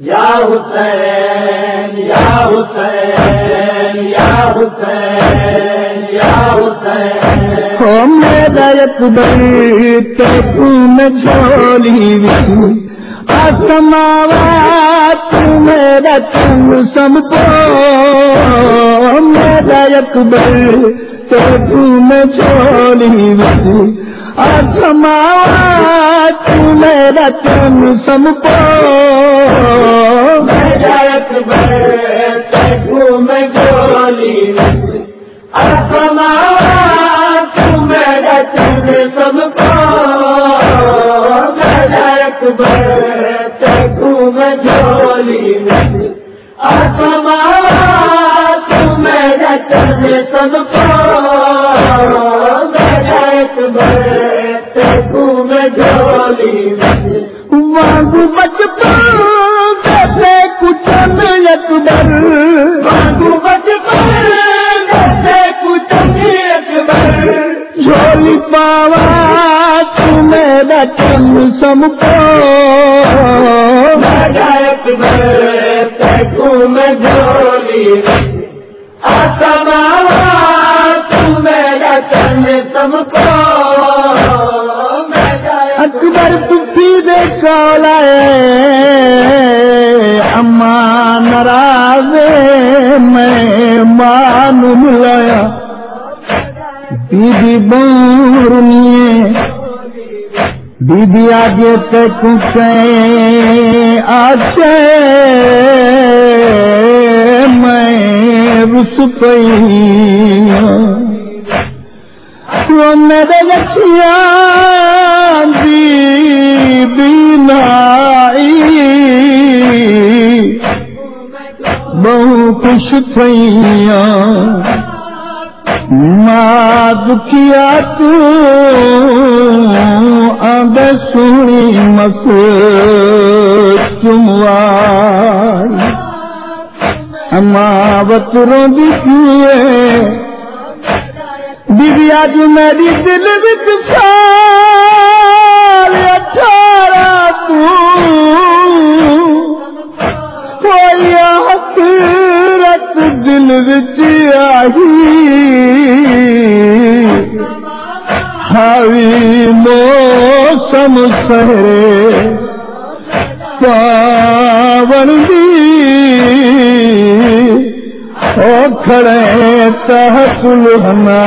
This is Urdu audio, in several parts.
یا حسین یا حسین یا حسین یا حسین۔ میرا اکبر تم آسماوات میرا تم سم کو میرا اکبر تم جھولی وی آسماوات میرا تم سم کو میرا اکبر تم سم کو تم جھولی آسماوات میرا چن سم کو اکبر تھی دے کالا اما ناراض میں مان ملایا بیبی بورنیے بیبی آگے تک آج میں میرے لکھیا دی بینائی۔ بہو خوش تھیا ماں دکھیا تو اب سنی مس چموار اما بتروں دکھیے بیوی اج میری دل وچ سال اٹھارہ کوئی حسرت دل وچ آئی۔ ہاوی موسم سہرے، پاون دی کھڑے ہنا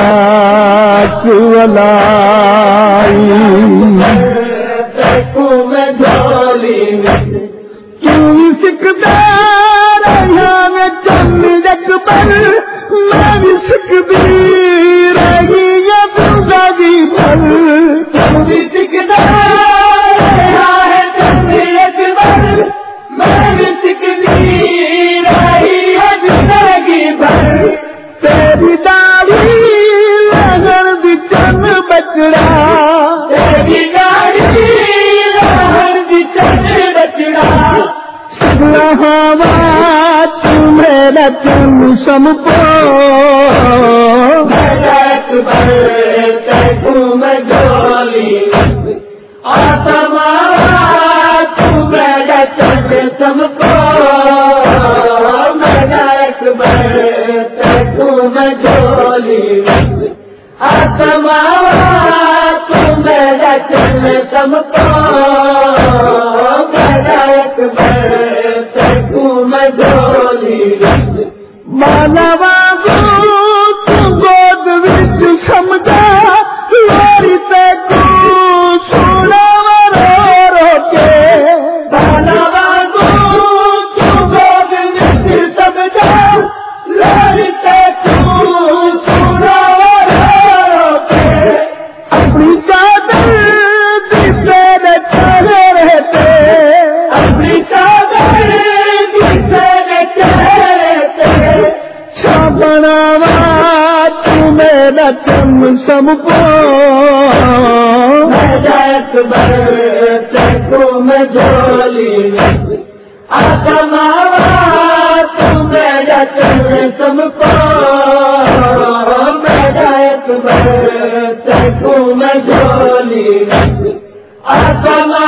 چلائی تم جھولی کیوں سکھدار ہوا تمہیں سم کو تم چل سم کو تم مانوا گود وچ سمجھا بناوا تمہیں تم سم کو۔ جھولی آسما تم تم کو۔ تم جھولی آسما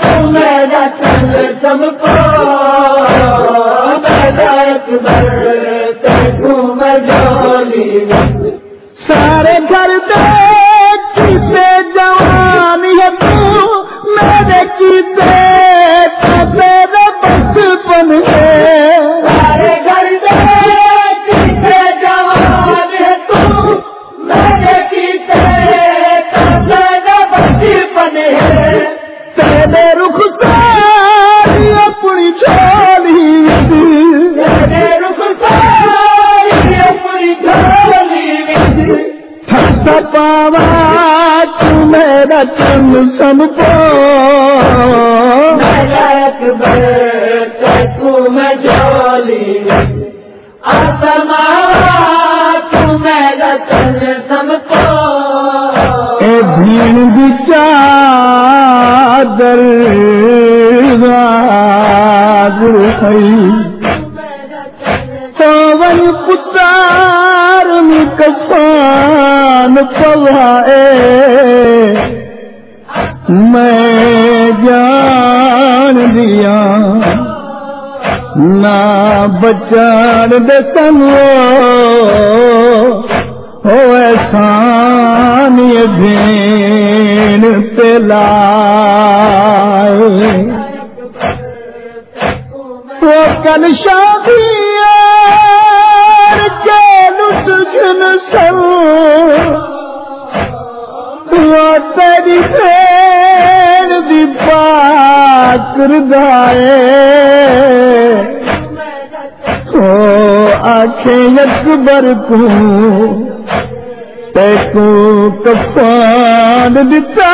تم سم کو۔ اکبر تم سارے گھر دے آسما تمہیں رتن سم کو چادر پون پتار کفان پوائے میں جان دیا، نہ بچان دے سنو ہو احسان یہ دین پہ لائے۔ وہ کل شادی تیری پھیر دی پاکر دائے او آنکھیں اکبر کو تے کو کفان دتا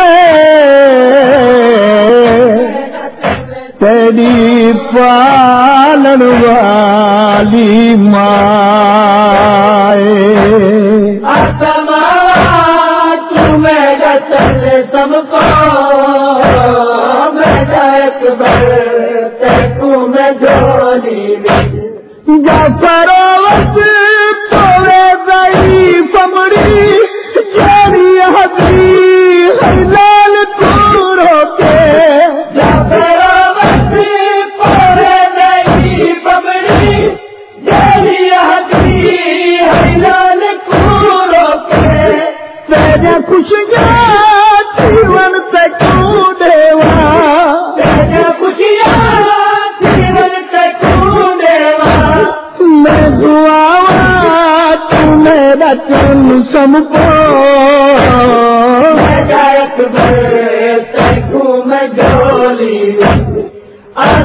تیری پالن والی مائے۔ سم کو میرا اکبر تم جولی جفروت توڑے گئی پمڑی جاری حدی لال کورو کے۔ تیرے خوشیاں جیون دیوا میں دعا سم کو جولی آسم